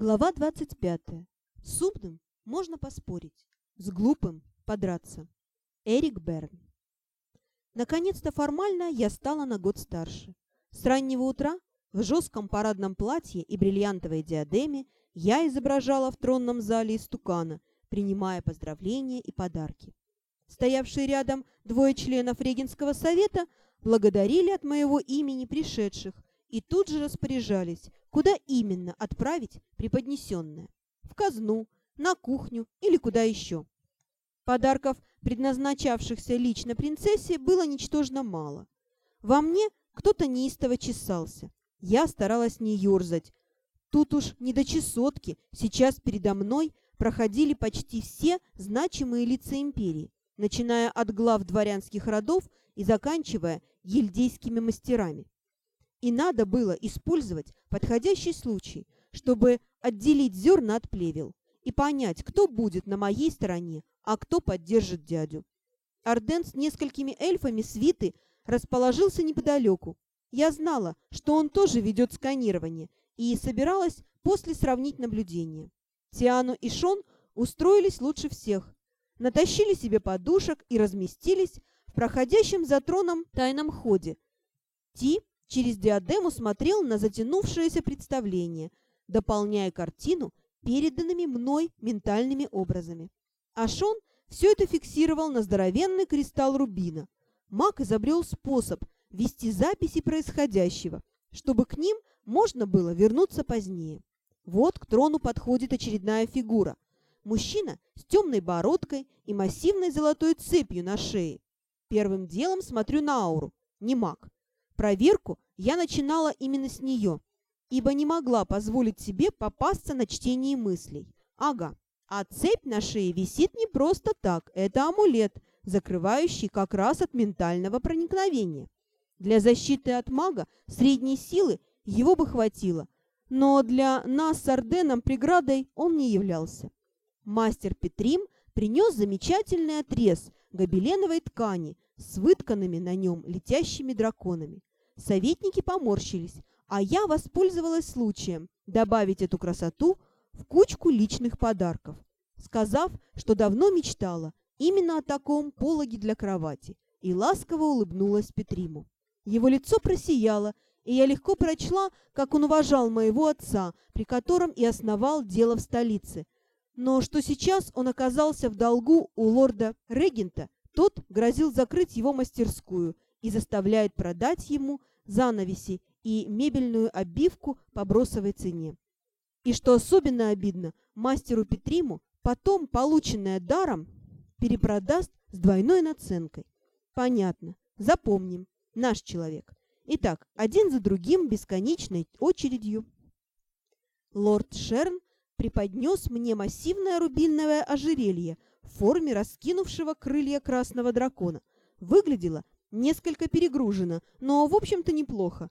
Глава 25. С умным можно поспорить, с глупым подраться. Эрик Берн. Наконец-то формально я стала на год старше. С раннего утра в жестком парадном платье и бриллиантовой диадеме я изображала в тронном зале истукана, принимая поздравления и подарки. Стоявшие рядом двое членов Регенского совета благодарили от моего имени пришедших и тут же распоряжались, куда именно отправить преподнесенное. В казну, на кухню или куда еще. Подарков, предназначавшихся лично принцессе, было ничтожно мало. Во мне кто-то неистово чесался. Я старалась не ерзать. Тут уж не до чесотки, сейчас передо мной проходили почти все значимые лица империи, начиная от глав дворянских родов и заканчивая гильдейскими мастерами. И надо было использовать подходящий случай, чтобы отделить зерна от плевел и понять, кто будет на моей стороне, а кто поддержит дядю. Арден с несколькими эльфами свиты расположился неподалеку. Я знала, что он тоже ведет сканирование, и собиралась после сравнить наблюдения. Тиану и Шон устроились лучше всех. Натащили себе подушек и разместились в проходящем за троном тайном ходе. Ти через диадему смотрел на затянувшееся представление, дополняя картину переданными мной ментальными образами. А Шон все это фиксировал на здоровенный кристалл рубина. Маг изобрел способ вести записи происходящего, чтобы к ним можно было вернуться позднее. Вот к трону подходит очередная фигура. Мужчина с темной бородкой и массивной золотой цепью на шее. Первым делом смотрю на ауру. Не маг. Проверку я начинала именно с нее, ибо не могла позволить себе попасться на чтение мыслей. Ага, а цепь на шее висит не просто так, это амулет, закрывающий как раз от ментального проникновения. Для защиты от мага средней силы его бы хватило, но для нас с Орденом преградой он не являлся. Мастер Петрим принес замечательный отрез гобеленовой ткани с вытканными на нем летящими драконами. Советники поморщились, а я воспользовалась случаем добавить эту красоту в кучку личных подарков, сказав, что давно мечтала именно о таком пологе для кровати, и ласково улыбнулась Петриму. Его лицо просияло, и я легко прочла, как он уважал моего отца, при котором и основал дело в столице. Но что сейчас он оказался в долгу у лорда-регента, тот грозил закрыть его мастерскую и заставляет продать ему занавеси и мебельную обивку по бросовой цене. И что особенно обидно, мастеру Петриму потом полученное даром перепродаст с двойной наценкой. Понятно. Запомним. Наш человек. Итак, один за другим бесконечной очередью. Лорд Шерн преподнес мне массивное рубиновое ожерелье в форме раскинувшего крылья красного дракона. Выглядело Несколько перегружена, но, в общем-то, неплохо.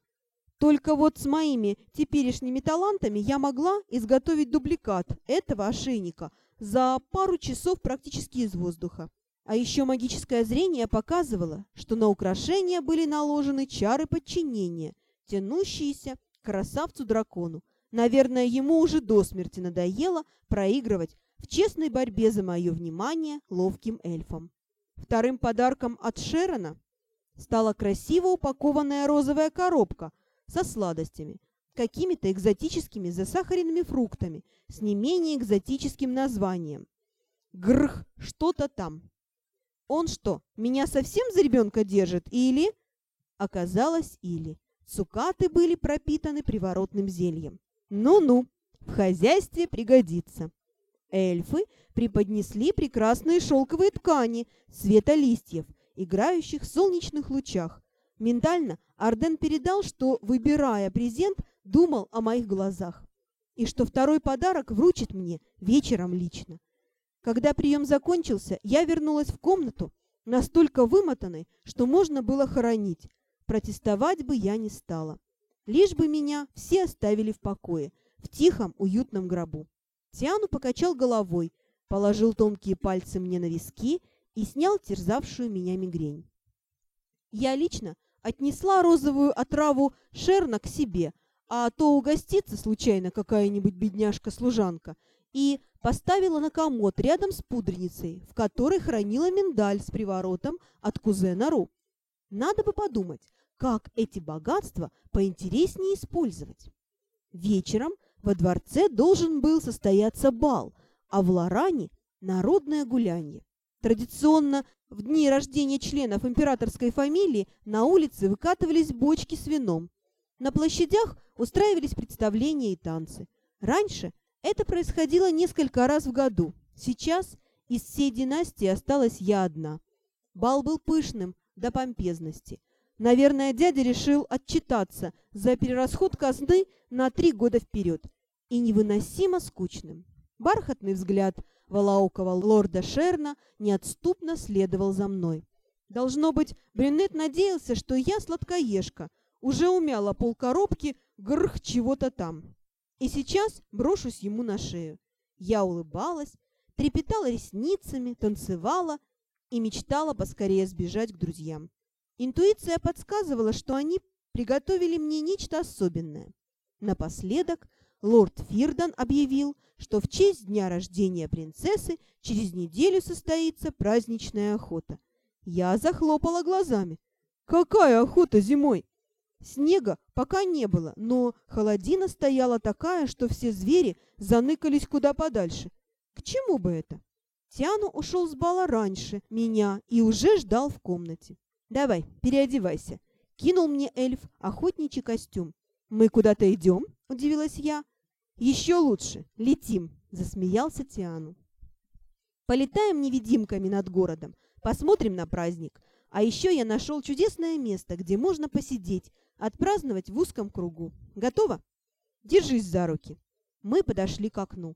Только вот с моими теперешними талантами я могла изготовить дубликат этого ошейника за пару часов практически из воздуха. А еще магическое зрение показывало, что на украшения были наложены чары подчинения, тянущиеся к красавцу-дракону. Наверное, ему уже до смерти надоело проигрывать в честной борьбе за мое внимание ловким эльфам. Вторым подарком от Шерона стала красиво упакованная розовая коробка со сладостями, какими-то экзотическими засахаренными фруктами с не менее экзотическим названием. Грх, что-то там. Он что, меня совсем за ребенка держит или... Оказалось, или. Цукаты были пропитаны приворотным зельем. Ну-ну, в хозяйстве пригодится. Эльфы преподнесли прекрасные шелковые ткани цвета листьев играющих в солнечных лучах. Ментально Арден передал, что, выбирая презент, думал о моих глазах. И что второй подарок вручит мне вечером лично. Когда прием закончился, я вернулась в комнату, настолько вымотанной, что можно было хоронить. Протестовать бы я не стала. Лишь бы меня все оставили в покое, в тихом, уютном гробу. Тиану покачал головой, положил тонкие пальцы мне на виски и снял терзавшую меня мигрень. Я лично отнесла розовую отраву Шерна к себе, а то угостится случайно какая-нибудь бедняжка-служанка, и поставила на комод рядом с пудреницей, в которой хранила миндаль с приворотом от кузена Ру. Надо бы подумать, как эти богатства поинтереснее использовать. Вечером во дворце должен был состояться бал, а в Лоране – народное гулянье. Традиционно в дни рождения членов императорской фамилии на улице выкатывались бочки с вином. На площадях устраивались представления и танцы. Раньше это происходило несколько раз в году. Сейчас из всей династии осталась я одна. Бал был пышным до помпезности. Наверное, дядя решил отчитаться за перерасход казны на три года вперед. И невыносимо скучным. Бархатный взгляд волоокого лорда Шерна неотступно следовал за мной. Должно быть, брюнет надеялся, что я сладкоежка, уже умяла полкоробки, грх чего-то там. И сейчас брошусь ему на шею. Я улыбалась, трепетала ресницами, танцевала и мечтала поскорее сбежать к друзьям. Интуиция подсказывала, что они приготовили мне нечто особенное. Напоследок лорд Фирдан объявил, что в честь дня рождения принцессы через неделю состоится праздничная охота. Я захлопала глазами. «Какая охота зимой?» Снега пока не было, но холодина стояла такая, что все звери заныкались куда подальше. К чему бы это? Тиану ушел с бала раньше меня и уже ждал в комнате. «Давай, переодевайся», — кинул мне эльф охотничий костюм. «Мы куда-то идем?» — удивилась я. «Еще лучше. Летим», — засмеялся Тиану. «Полетаем невидимками над городом, посмотрим на праздник. А еще я нашел чудесное место, где можно посидеть, отпраздновать в узком кругу. Готово? Держись за руки». Мы подошли к окну.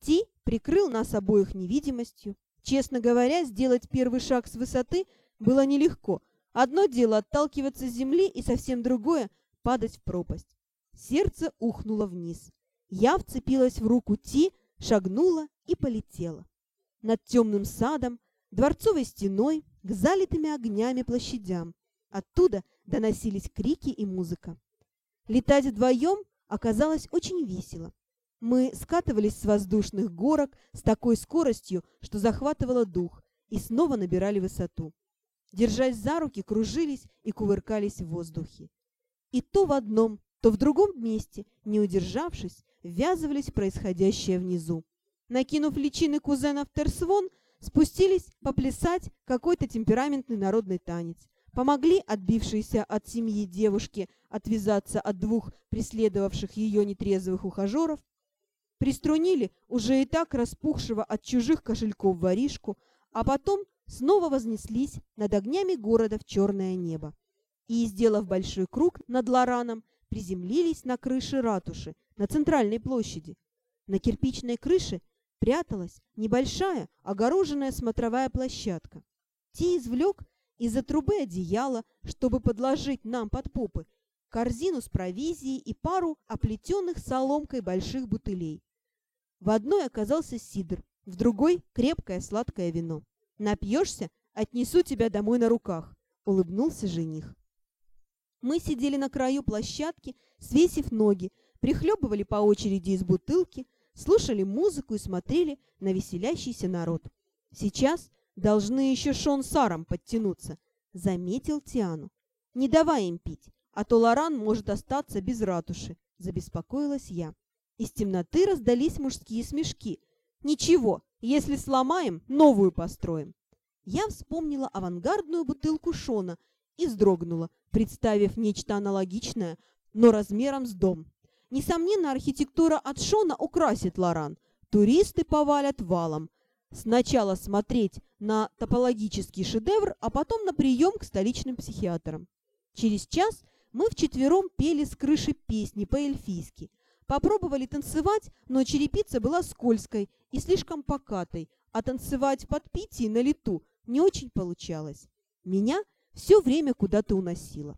Ти прикрыл нас обоих невидимостью. Честно говоря, сделать первый шаг с высоты — было нелегко. Одно дело отталкиваться с земли, и совсем другое — падать в пропасть. Сердце ухнуло вниз. Я вцепилась в руку Ти, шагнула и полетела. Над темным садом, дворцовой стеной, к залитыми огнями площадям. Оттуда доносились крики и музыка. Летать вдвоем оказалось очень весело. Мы скатывались с воздушных горок с такой скоростью, что захватывало дух, и снова набирали высоту держась за руки, кружились и кувыркались в воздухе. И то в одном, то в другом месте, не удержавшись, ввязывались в происходящее внизу. Накинув личины кузенов Терсвон, спустились поплясать какой-то темпераментный народный танец. Помогли отбившиеся от семьи девушке отвязаться от двух преследовавших ее нетрезвых ухажеров, приструнили уже и так распухшего от чужих кошельков воришку, а потом снова вознеслись над огнями города в черное небо и, сделав большой круг над Лораном, приземлились на крыше ратуши на центральной площади. На кирпичной крыше пряталась небольшая огороженная смотровая площадка. Ти извлек из-за трубы одеяло, чтобы подложить нам под попы, корзину с провизией и пару оплетенных соломкой больших бутылей. В одной оказался сидр, в другой — крепкое сладкое вино. Напьешься, отнесу тебя домой на руках», — улыбнулся жених. Мы сидели на краю площадки, свесив ноги, прихлебывали по очереди из бутылки, слушали музыку и смотрели на веселящийся народ. Сейчас должны еще Шон с Аром подтянуться, заметил Тиану. Не давай им пить, а то Лоран может остаться без ратуши, забеспокоилась я. Из темноты раздались мужские смешки. Ничего, если сломаем, новую построим. Я вспомнила авангардную бутылку Шона и вздрогнула, представив нечто аналогичное, но размером с дом. Несомненно, архитектура от Шона украсит Лоран. Туристы повалят валом. Сначала смотреть на топологический шедевр, а потом на прием к столичным психиатрам. Через час мы вчетвером пели с крыши песни по-эльфийски. Попробовали танцевать, но черепица была скользкой и слишком покатой, а танцевать в подпитии на лету не очень получалось. Меня все время куда-то уносило.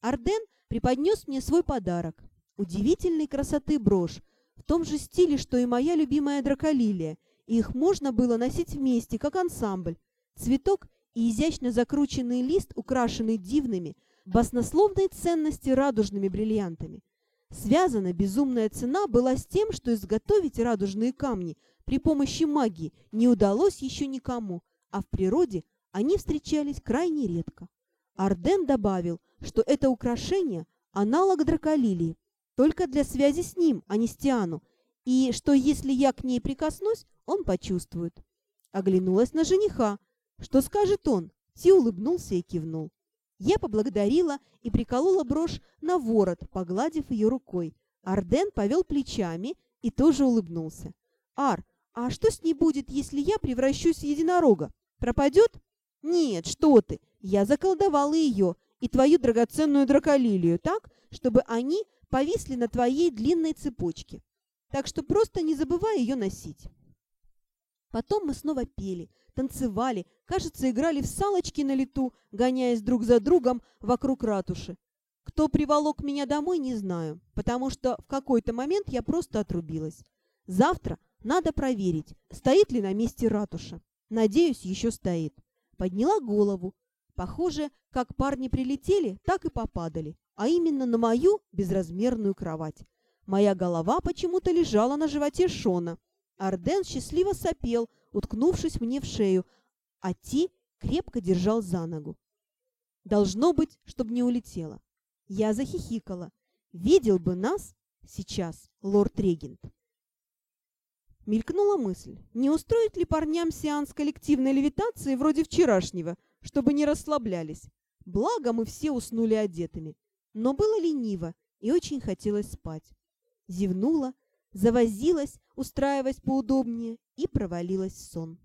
Арден преподнес мне свой подарок. Удивительной красоты брошь, в том же стиле, что и моя любимая драколилия, их можно было носить вместе, как ансамбль. Цветок и изящно закрученный лист, украшенный дивными, баснословной ценности радужными бриллиантами. Связана безумная цена была с тем, что изготовить радужные камни при помощи магии не удалось еще никому, а в природе они встречались крайне редко. Арден добавил, что это украшение – аналог драколилии, только для связи с ним, а не с Тиану, и что если я к ней прикоснусь, он почувствует. Оглянулась на жениха. Что скажет он? Ти улыбнулся и кивнул. Я поблагодарила и приколола брошь на ворот, погладив ее рукой. Арден повел плечами и тоже улыбнулся. «Ар, а что с ней будет, если я превращусь в единорога? Пропадет?» «Нет, что ты! Я заколдовала ее и твою драгоценную драколилию так, чтобы они повисли на твоей длинной цепочке. Так что просто не забывай ее носить». Потом мы снова пели, танцевали, кажется, играли в салочки на лету, гоняясь друг за другом вокруг ратуши. Кто приволок меня домой, не знаю, потому что в какой-то момент я просто отрубилась. Завтра надо проверить, стоит ли на месте ратуша. Надеюсь, еще стоит. Подняла голову. Похоже, как парни прилетели, так и попадали, а именно на мою безразмерную кровать. Моя голова почему-то лежала на животе Шона, Арден счастливо сопел, уткнувшись мне в шею, а Ти крепко держал за ногу. Должно быть, чтобы не улетела. Я захихикала. Видел бы нас сейчас лорд-регент. Мелькнула мысль, не устроить ли парням сеанс коллективной левитации вроде вчерашнего, чтобы не расслаблялись. Благо мы все уснули одетыми. Но было лениво и очень хотелось спать. Зевнула, завозилась, устраиваясь поудобнее, и провалилась в сон.